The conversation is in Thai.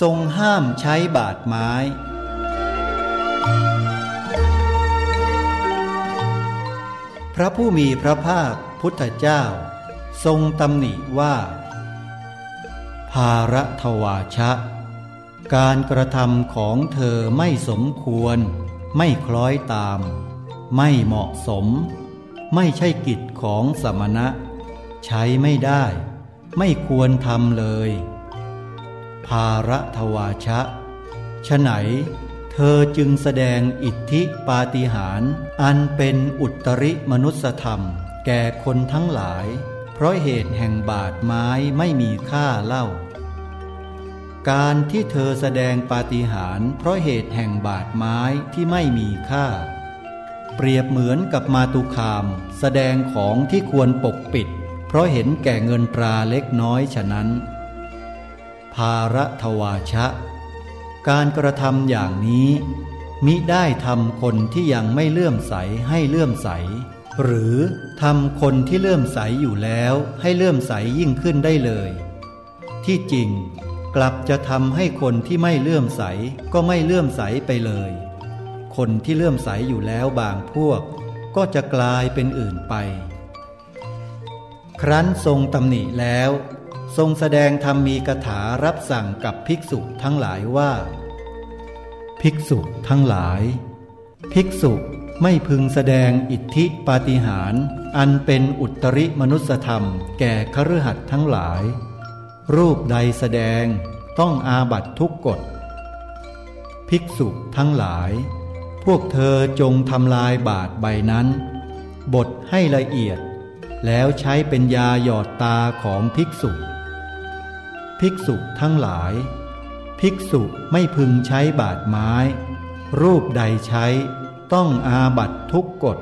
ทรงห้ามใช้บาดไม้ พระผู้มีพระภาคพุทธเจ้า ทรงตำหนิว่า ภาระทวาชะ การกระทำของเธอไม่สมควร ไม่คล้อยตาม ไม่เหมาะสม ไม่ใช่กิจของสมณะ ใช้ไม่ได้ ไม่ควรทำเลย ภาระทวาชะฉะไหน เธอจึงแสดงอิทธิปาฏิหาริย์อันเป็นอุตริมนุสธรรม แก่คนทั้งหลาย เพราะเหตุแห่งบาดไม้ไม่มีค่าเล่า การที่เธอแสดงปาฏิหาริย์เพราะเหตุแห่งบาดไม้ที่ไม่มีค่า เปรียบเหมือนกับมาตุคาม แสดงของที่ควรปกปิด เพราะเห็นแก่เงินตราเล็กน้อยฉะนั้น ภาระทวาชะ การกระทำอย่างนี้ มิได้ทำคนที่ยังไม่เลื่อมใสให้เลื่อมใส หรือทำคนที่เลื่อมใสอยู่แล้วให้เลื่อมใสยิ่งขึ้นได้เลย ที่จริงกลับจะทำให้คนที่ไม่เลื่อมใสก็ไม่เลื่อมใสไปเลย คนที่เลื่อมใสอยู่แล้วบางพวก ก็จะกลายเป็นอื่นไป ครั้นทรงตำหนิแล้ว ทรงแสดงธรรมมีกถารับสั่งกับภิกษุทั้งหลายว่า ภิกษุทั้งหลาย ภิกษุไม่พึงแสดงอิทธิปาฏิหาริย์อันเป็นอุตริมนุสธรรม แก่คฤหัสถ์ทั้งหลาย รูปใดแสดงต้องอาบัตทุกกฎ ภิกษุทั้งหลาย พวกเธอจงทำลายบาทใบนั้นบดให้ละเอียดแล้วใช้เป็นยาหยอดตาของภิกษุ ภิกษุทั้งหลาย ภิกษุไม่พึงใช้บาดไม้ รูปใดใช้ต้องอาบัตทุกกฎ